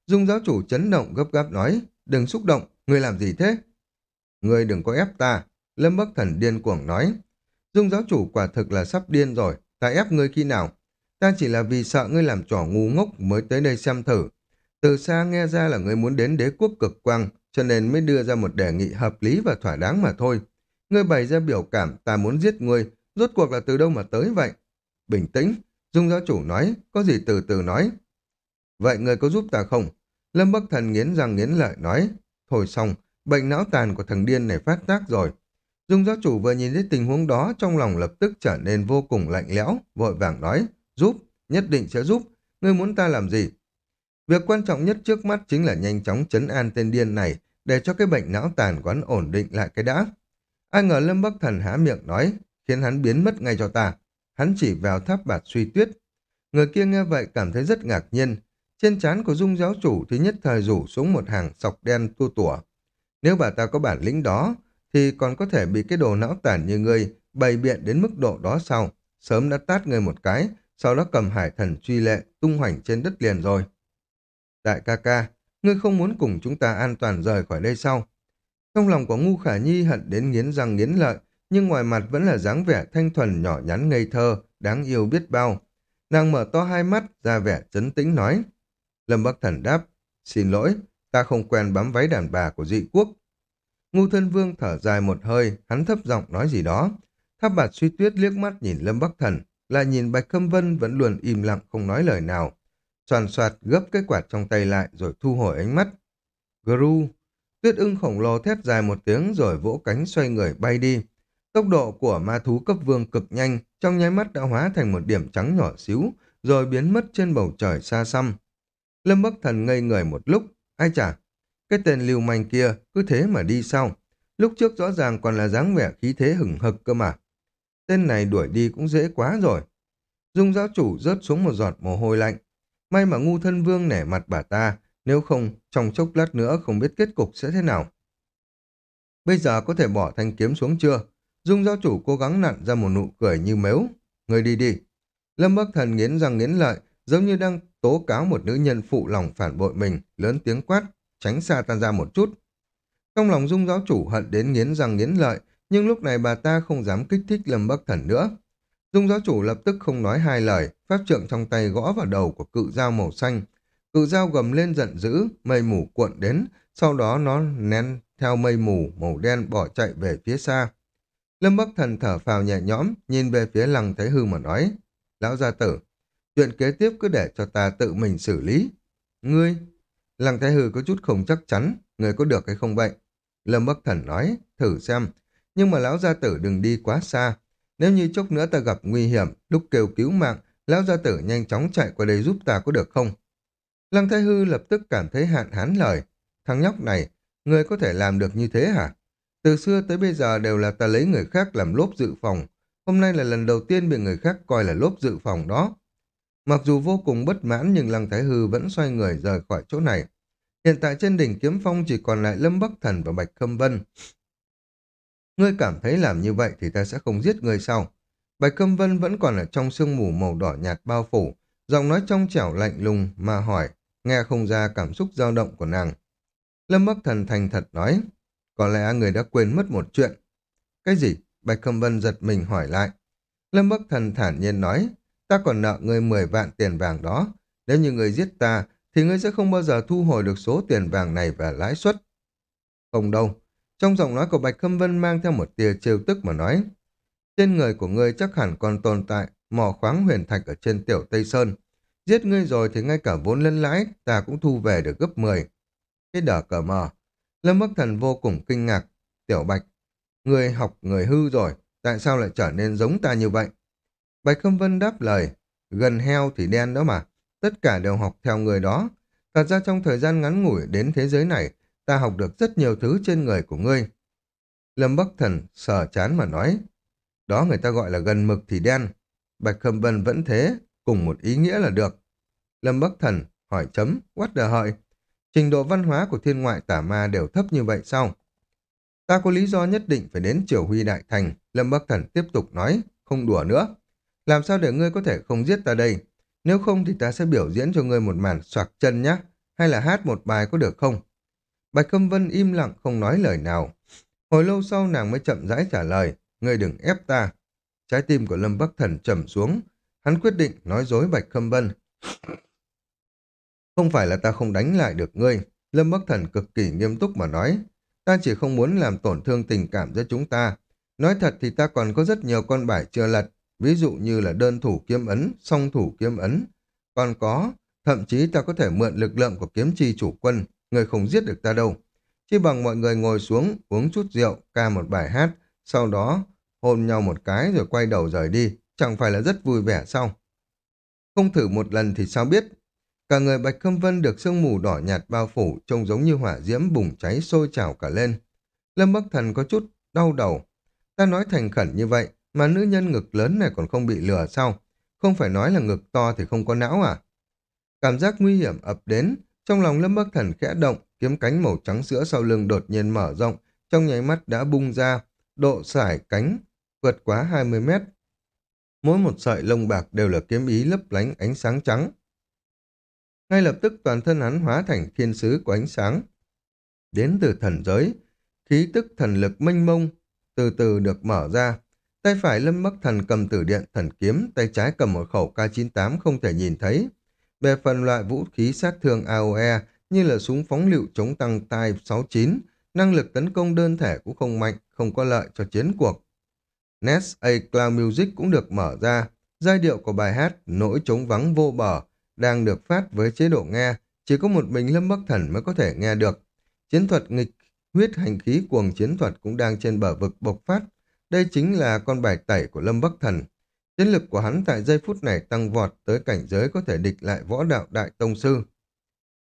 Dung giáo chủ chấn động gấp gáp nói, đừng xúc động, người làm gì thế? Người đừng có ép ta, Lâm Bắc Thần điên cuồng nói. Dung giáo chủ quả thực là sắp điên rồi, ta ép ngươi khi nào? Ta chỉ là vì sợ ngươi làm trò ngu ngốc mới tới đây xem thử. Từ xa nghe ra là ngươi muốn đến đế quốc cực quang, cho nên mới đưa ra một đề nghị hợp lý và thỏa đáng mà thôi. Ngươi bày ra biểu cảm ta muốn giết ngươi, rốt cuộc là từ đâu mà tới vậy? Bình tĩnh, Dung giáo chủ nói, có gì từ từ nói. Vậy ngươi có giúp ta không? Lâm Bắc Thần nghiến răng nghiến lợi nói, thôi xong, bệnh não tàn của thằng điên này phát tác rồi. Dung giáo chủ vừa nhìn thấy tình huống đó trong lòng lập tức trở nên vô cùng lạnh lẽo, vội vàng nói, giúp, nhất định sẽ giúp, ngươi muốn ta làm gì? Việc quan trọng nhất trước mắt chính là nhanh chóng chấn an tên điên này để cho cái bệnh não tàn của hắn ổn định lại cái đã. Ai ngờ Lâm Bắc Thần há miệng nói, khiến hắn biến mất ngay cho ta. Hắn chỉ vào tháp bạt suy tuyết. Người kia nghe vậy cảm thấy rất ngạc nhiên. Trên trán của dung giáo chủ thì nhất thời rủ xuống một hàng sọc đen tua tủa. Nếu bà ta có bản lĩnh đó, thì còn có thể bị cái đồ não tản như ngươi bày biện đến mức độ đó sau. Sớm đã tát ngươi một cái, sau đó cầm hải thần truy lệ tung hoành trên đất liền rồi. Đại ca ca, ngươi không muốn cùng chúng ta an toàn rời khỏi đây sao? Trong lòng của ngu khả nhi hận đến nghiến răng nghiến lợi, nhưng ngoài mặt vẫn là dáng vẻ thanh thuần nhỏ nhắn ngây thơ, đáng yêu biết bao. Nàng mở to hai mắt, ra vẻ chấn tĩnh nói. Lâm Bắc Thần đáp, xin lỗi, ta không quen bám váy đàn bà của dị quốc. Ngưu thân vương thở dài một hơi, hắn thấp giọng nói gì đó. Tháp bạt suy tuyết liếc mắt nhìn Lâm Bắc Thần, lại nhìn Bạch Khâm Vân vẫn luôn im lặng không nói lời nào. Soàn soạt gấp cái quạt trong tay lại rồi thu hồi ánh mắt. Gru, tuyết ưng khổng lồ thét dài một tiếng rồi vỗ cánh xoay người bay đi. Tốc độ của ma thú cấp vương cực nhanh, trong nháy mắt đã hóa thành một điểm trắng nhỏ xíu, rồi biến mất trên bầu trời xa xăm. Lâm Bắc Thần ngây người một lúc, ai chả, cái tên lưu manh kia cứ thế mà đi sau. Lúc trước rõ ràng còn là dáng vẻ khí thế hừng hực cơ mà. Tên này đuổi đi cũng dễ quá rồi. Dung giáo chủ rớt xuống một giọt mồ hôi lạnh. May mà ngu thân vương nể mặt bà ta, nếu không, trong chốc lát nữa không biết kết cục sẽ thế nào. Bây giờ có thể bỏ thanh kiếm xuống chưa? Dung giáo chủ cố gắng nặn ra một nụ cười như mếu. Người đi đi. Lâm Bắc Thần nghiến răng nghiến lợi, giống như đang tố cáo một nữ nhân phụ lòng phản bội mình, lớn tiếng quát, tránh xa tan ra một chút. Trong lòng Dung giáo chủ hận đến nghiến răng nghiến lợi, nhưng lúc này bà ta không dám kích thích Lâm Bắc Thần nữa. Dung giáo chủ lập tức không nói hai lời, pháp trượng trong tay gõ vào đầu của cự dao màu xanh. Cự dao gầm lên giận dữ, mây mù cuộn đến, sau đó nó nén theo mây mù màu đen bỏ chạy về phía xa. Lâm Bắc Thần thở phào nhẹ nhõm, nhìn về phía lăng Thái Hư mà nói, Lão gia tử, chuyện kế tiếp cứ để cho ta tự mình xử lý. Ngươi, Lăng Thái Hư có chút không chắc chắn, người có được hay không vậy? Lâm Bắc Thần nói, thử xem. Nhưng mà lão gia tử đừng đi quá xa. Nếu như chốc nữa ta gặp nguy hiểm, lúc kêu cứu mạng, lão gia tử nhanh chóng chạy qua đây giúp ta có được không? Lăng Thái Hư lập tức cảm thấy hạn hán lời. Thằng nhóc này, người có thể làm được như thế hả? Từ xưa tới bây giờ đều là ta lấy người khác làm lốp dự phòng. Hôm nay là lần đầu tiên bị người khác coi là lốp dự phòng đó. Mặc dù vô cùng bất mãn nhưng Lăng Thái Hư vẫn xoay người rời khỏi chỗ này. Hiện tại trên đỉnh kiếm phong chỉ còn lại Lâm Bắc Thần và Bạch Khâm Vân. Ngươi cảm thấy làm như vậy thì ta sẽ không giết ngươi sau. Bạch Khâm Vân vẫn còn ở trong sương mù màu đỏ nhạt bao phủ, giọng nói trong trẻo lạnh lùng mà hỏi, nghe không ra cảm xúc dao động của nàng. Lâm Bắc Thần thành thật nói, có lẽ người đã quên mất một chuyện. Cái gì? Bạch Khâm Vân giật mình hỏi lại. Lâm Bắc Thần thản nhiên nói, ta còn nợ ngươi 10 vạn tiền vàng đó. Nếu như người giết ta, thì ngươi sẽ không bao giờ thu hồi được số tiền vàng này và lãi suất. Không đâu. Trong giọng nói của Bạch Khâm Vân mang theo một tia trêu tức mà nói. Trên người của ngươi chắc hẳn còn tồn tại mỏ khoáng huyền thạch ở trên tiểu Tây Sơn. Giết ngươi rồi thì ngay cả vốn lẫn lãi ta cũng thu về được gấp 10. Cái đờ cờ mờ. Lâm Bắc Thần vô cùng kinh ngạc. Tiểu Bạch, ngươi học người hư rồi, tại sao lại trở nên giống ta như vậy? Bạch Khâm Vân đáp lời, gần heo thì đen đó mà, tất cả đều học theo người đó. Thật ra trong thời gian ngắn ngủi đến thế giới này, ta học được rất nhiều thứ trên người của ngươi. Lâm Bắc Thần sờ chán mà nói, đó người ta gọi là gần mực thì đen. Bạch Khâm Vân vẫn thế, cùng một ý nghĩa là được. Lâm Bắc Thần hỏi chấm, what the hợi. Trình độ văn hóa của thiên ngoại tả ma đều thấp như vậy sao? Ta có lý do nhất định phải đến triều huy đại thành. Lâm Bắc Thần tiếp tục nói, không đùa nữa. Làm sao để ngươi có thể không giết ta đây? Nếu không thì ta sẽ biểu diễn cho ngươi một màn soạc chân nhé. Hay là hát một bài có được không? Bạch Câm Vân im lặng không nói lời nào. Hồi lâu sau nàng mới chậm rãi trả lời. Ngươi đừng ép ta. Trái tim của Lâm Bắc Thần trầm xuống. Hắn quyết định nói dối Bạch Câm Vân. Không phải là ta không đánh lại được ngươi. Lâm Bắc Thần cực kỳ nghiêm túc mà nói. Ta chỉ không muốn làm tổn thương tình cảm giữa chúng ta. Nói thật thì ta còn có rất nhiều con bài chưa lật. Ví dụ như là đơn thủ kiếm ấn, song thủ kiếm ấn. Còn có, thậm chí ta có thể mượn lực lượng của kiếm chi chủ quân. Người không giết được ta đâu. Chỉ bằng mọi người ngồi xuống, uống chút rượu, ca một bài hát, sau đó hôn nhau một cái rồi quay đầu rời đi. Chẳng phải là rất vui vẻ sao? Không thử một lần thì sao biết, Cả người Bạch Khâm Vân được sương mù đỏ nhạt bao phủ, trông giống như hỏa diễm bùng cháy sôi trào cả lên. Lâm Bắc Thần có chút đau đầu. Ta nói thành khẩn như vậy, mà nữ nhân ngực lớn này còn không bị lừa sao? Không phải nói là ngực to thì không có não à? Cảm giác nguy hiểm ập đến, trong lòng Lâm Bắc Thần khẽ động, kiếm cánh màu trắng sữa sau lưng đột nhiên mở rộng, trong nháy mắt đã bung ra, độ sải cánh vượt quá 20 mét. Mỗi một sợi lông bạc đều là kiếm ý lấp lánh ánh sáng trắng. Ngay lập tức toàn thân hắn hóa thành thiên sứ của ánh sáng. Đến từ thần giới, khí tức thần lực mênh mông, từ từ được mở ra. Tay phải lâm bắc thần cầm tử điện thần kiếm, tay trái cầm một khẩu K98 không thể nhìn thấy. Về phần loại vũ khí sát thương AOE như là súng phóng lựu chống tăng tai 69, năng lực tấn công đơn thể cũng không mạnh, không có lợi cho chiến cuộc. NES A Cloud Music cũng được mở ra, giai điệu của bài hát Nỗi trống vắng vô bờ đang được phát với chế độ nghe, chỉ có một mình Lâm Bắc Thần mới có thể nghe được. Chiến thuật nghịch huyết hành khí cuồng chiến thuật cũng đang trên bờ vực bộc phát. Đây chính là con bài tẩy của Lâm Bắc Thần. Chiến lực của hắn tại giây phút này tăng vọt tới cảnh giới có thể địch lại võ đạo đại tông sư.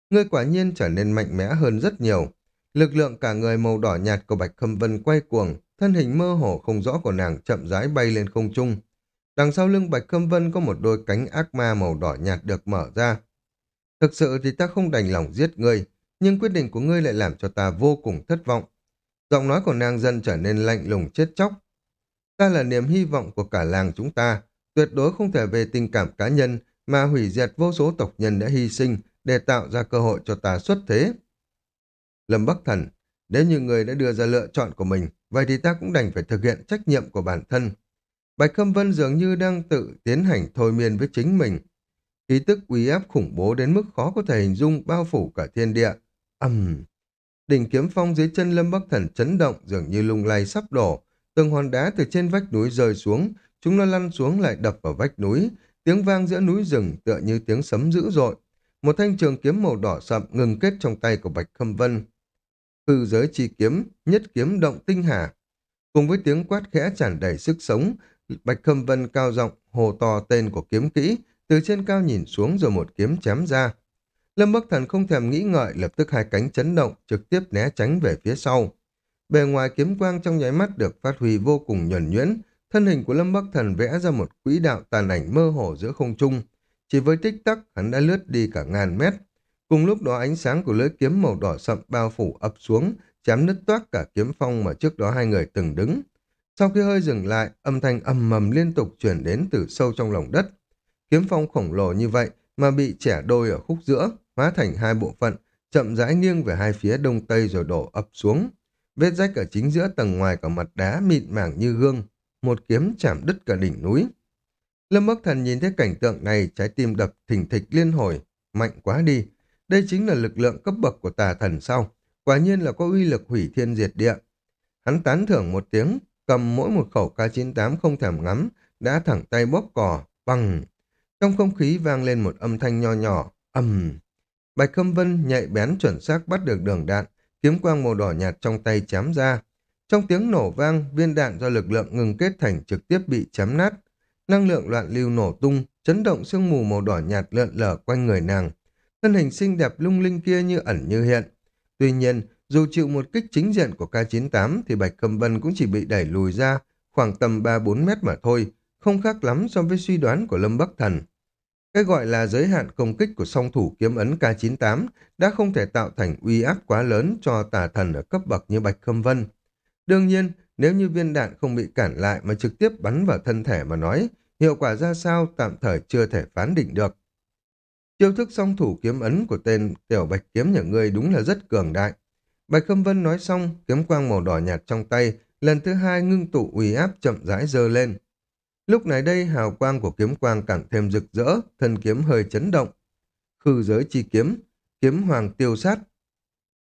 Ngươi quả nhiên trở nên mạnh mẽ hơn rất nhiều. Lực lượng cả người màu đỏ nhạt của Bạch Khâm Vân quay cuồng, thân hình mơ hồ không rõ của nàng chậm rãi bay lên không trung. Đằng sau lưng Bạch Khâm Vân có một đôi cánh ác ma màu đỏ nhạt được mở ra. Thực sự thì ta không đành lòng giết ngươi, nhưng quyết định của ngươi lại làm cho ta vô cùng thất vọng. Giọng nói của nàng dân trở nên lạnh lùng chết chóc. Ta là niềm hy vọng của cả làng chúng ta, tuyệt đối không thể về tình cảm cá nhân mà hủy diệt vô số tộc nhân đã hy sinh để tạo ra cơ hội cho ta xuất thế. Lâm Bắc Thần, nếu như người đã đưa ra lựa chọn của mình, vậy thì ta cũng đành phải thực hiện trách nhiệm của bản thân. Bạch Khâm Vân dường như đang tự tiến hành thôi miên với chính mình. Khí tức uy áp khủng bố đến mức khó có thể hình dung bao phủ cả thiên địa. ầm Đỉnh kiếm phong dưới chân Lâm Bắc Thần chấn động dường như lung lay sắp đổ. Từng hòn đá từ trên vách núi rơi xuống, chúng nó lăn xuống lại đập vào vách núi. Tiếng vang giữa núi rừng tựa như tiếng sấm dữ dội. một thanh trường kiếm màu đỏ sậm ngừng kết trong tay của Bạch Khâm Vân. Hư giới chi kiếm, nhất kiếm động tinh hà. Cùng với tiếng quát khẽ tràn đầy sức sống, Bạch Khâm Vân cao giọng hồ to tên của kiếm kỹ, từ trên cao nhìn xuống rồi một kiếm chém ra. Lâm Bắc Thần không thèm nghĩ ngợi, lập tức hai cánh chấn động, trực tiếp né tránh về phía sau. Bề ngoài kiếm quang trong nháy mắt được phát huy vô cùng nhuần nhuyễn, thân hình của Lâm Bắc Thần vẽ ra một quỹ đạo tàn ảnh mơ hồ giữa không trung. Chỉ với tích tắc, hắn đã lướt đi cả ngàn mét. Cùng lúc đó ánh sáng của lưỡi kiếm màu đỏ sậm bao phủ ập xuống, chém nứt toác cả kiếm phong mà trước đó hai người từng đứng. Sau khi hơi dừng lại, âm thanh ầm mầm liên tục chuyển đến từ sâu trong lòng đất. Kiếm phong khổng lồ như vậy mà bị trẻ đôi ở khúc giữa, hóa thành hai bộ phận, chậm rãi nghiêng về hai phía đông tây rồi đổ ập xuống. Vết rách ở chính giữa tầng ngoài của mặt đá mịn màng như gương, một kiếm chạm đứt cả đỉnh núi. Lâm Bắc Thần nhìn thấy cảnh tượng này, trái tim đập thình thịch liên hồi, mạnh quá đi. Đây chính là lực lượng cấp bậc của tà thần sau, quả nhiên là có uy lực hủy thiên diệt địa. Hắn tán thưởng một tiếng, cầm mỗi một khẩu K98 không thèm ngắm, đã thẳng tay bóp cò, bằng. Trong không khí vang lên một âm thanh nho nhỏ, ầm. Bạch Khâm Vân nhạy bén chuẩn xác bắt được đường đạn, kiếm quang màu đỏ nhạt trong tay chém ra. Trong tiếng nổ vang, viên đạn do lực lượng ngừng kết thành trực tiếp bị chém nát. Năng lượng loạn lưu nổ tung, chấn động sương mù màu đỏ nhạt lượn lở quanh người nàng. Thân hình xinh đẹp lung linh kia như ẩn như hiện. Tuy nhiên, dù chịu một kích chính diện của K-98 thì Bạch Cầm Vân cũng chỉ bị đẩy lùi ra khoảng tầm 3-4 mét mà thôi, không khác lắm so với suy đoán của Lâm Bắc Thần. Cái gọi là giới hạn công kích của song thủ kiếm ấn K98 đã không thể tạo thành uy áp quá lớn cho tà thần ở cấp bậc như Bạch Khâm Vân. Đương nhiên, nếu như viên đạn không bị cản lại mà trực tiếp bắn vào thân thể mà nói, hiệu quả ra sao tạm thời chưa thể phán định được. Chiêu thức song thủ kiếm ấn của tên tiểu bạch kiếm nhà ngươi đúng là rất cường đại. Bạch Khâm Vân nói xong, kiếm quang màu đỏ nhạt trong tay, lần thứ hai ngưng tụ uy áp chậm rãi dơ lên. Lúc này đây hào quang của kiếm quang càng thêm rực rỡ, thân kiếm hơi chấn động. Khư giới chi kiếm, kiếm hoàng tiêu sát.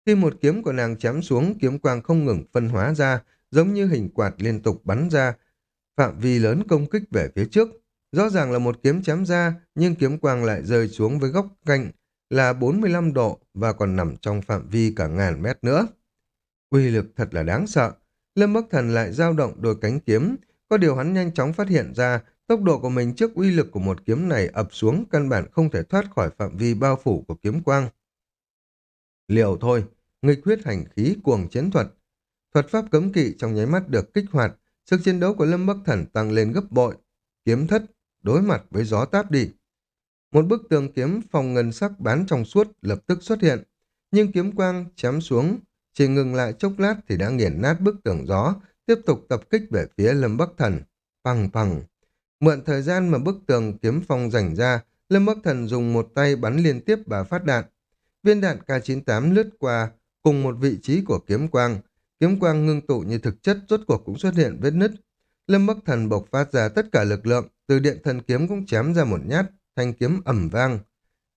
Khi một kiếm của nàng chém xuống, kiếm quang không ngừng phân hóa ra, giống như hình quạt liên tục bắn ra, phạm vi lớn công kích về phía trước. Rõ ràng là một kiếm chém ra, nhưng kiếm quang lại rơi xuống với góc cạnh là 45 độ và còn nằm trong phạm vi cả ngàn mét nữa. Uy lực thật là đáng sợ. Lâm Bắc Thần lại dao động đôi cánh kiếm, có điều hắn nhanh chóng phát hiện ra tốc độ của mình trước uy lực của một kiếm này ập xuống căn bản không thể thoát khỏi phạm vi bao phủ của kiếm quang. Liều thôi, nghịch huyết hành khí cuồng chiến thuật. Thuật pháp cấm kỵ trong nháy mắt được kích hoạt, sức chiến đấu của Lâm Bắc Thần tăng lên gấp bội. Kiếm thất, đối mặt với gió táp đi. Một bức tường kiếm phòng ngân sắc bán trong suốt lập tức xuất hiện, nhưng kiếm quang chém xuống, chỉ ngừng lại chốc lát thì đã nghiền nát bức tường gió, tiếp tục tập kích về phía Lâm Bắc Thần. Pằng pằng. Mượn thời gian mà bức tường kiếm phong rảnh ra, Lâm Bắc Thần dùng một tay bắn liên tiếp và phát đạn. Viên đạn K98 lướt qua cùng một vị trí của kiếm quang. Kiếm quang ngưng tụ như thực chất rốt cuộc cũng xuất hiện vết nứt. Lâm Bắc Thần bộc phát ra tất cả lực lượng, từ điện thần kiếm cũng chém ra một nhát, thanh kiếm ẩm vang.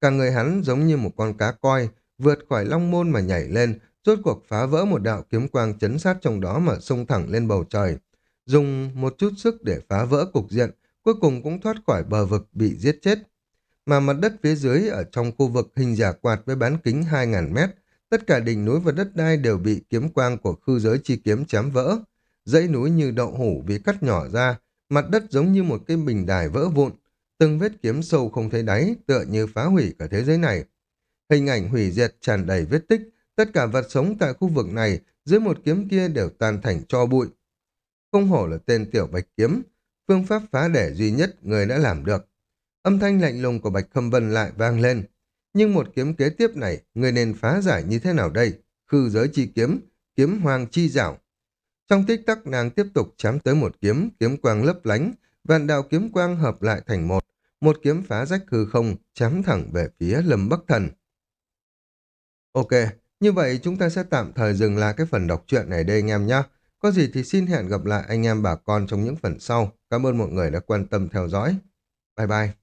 Cả người hắn giống như một con cá coi, vượt khỏi long môn mà nhảy lên, rốt cuộc phá vỡ một đạo kiếm quang chấn sát trong đó mà xông thẳng lên bầu trời. Dùng một chút sức để phá vỡ cục diện, cuối cùng cũng thoát khỏi bờ vực bị giết chết. Mà mặt đất phía dưới ở trong khu vực hình giả quạt với bán kính 2.000 mét, tất cả đỉnh núi và đất đai đều bị kiếm quang của khư giới chi kiếm chém vỡ. Dãy núi như đậu hủ bị cắt nhỏ ra, mặt đất giống như một cái bình đài vỡ vụn, từng vết kiếm sâu không thấy đáy, tựa như phá hủy cả thế giới này. Hình ảnh hủy diệt tràn đầy vết tích, tất cả vật sống tại khu vực này dưới một kiếm kia đều tan thành cho bụi. Không hổ là tên tiểu bạch kiếm, phương pháp phá đẻ duy nhất người đã làm được. Âm thanh lạnh lùng của Bạch Khâm Vân lại vang lên. Nhưng một kiếm kế tiếp này, người nên phá giải như thế nào đây? Khư giới chi kiếm, kiếm hoàng chi dạo. Trong tích tắc nàng tiếp tục chém tới một kiếm, kiếm quang lấp lánh, vạn đạo kiếm quang hợp lại thành một, một kiếm phá rách hư không, chém thẳng về phía Lâm Bắc Thần. Ok, như vậy chúng ta sẽ tạm thời dừng lại cái phần đọc truyện này đây anh em nhé. Có gì thì xin hẹn gặp lại anh em bà con trong những phần sau. Cảm ơn mọi người đã quan tâm theo dõi. Bye bye.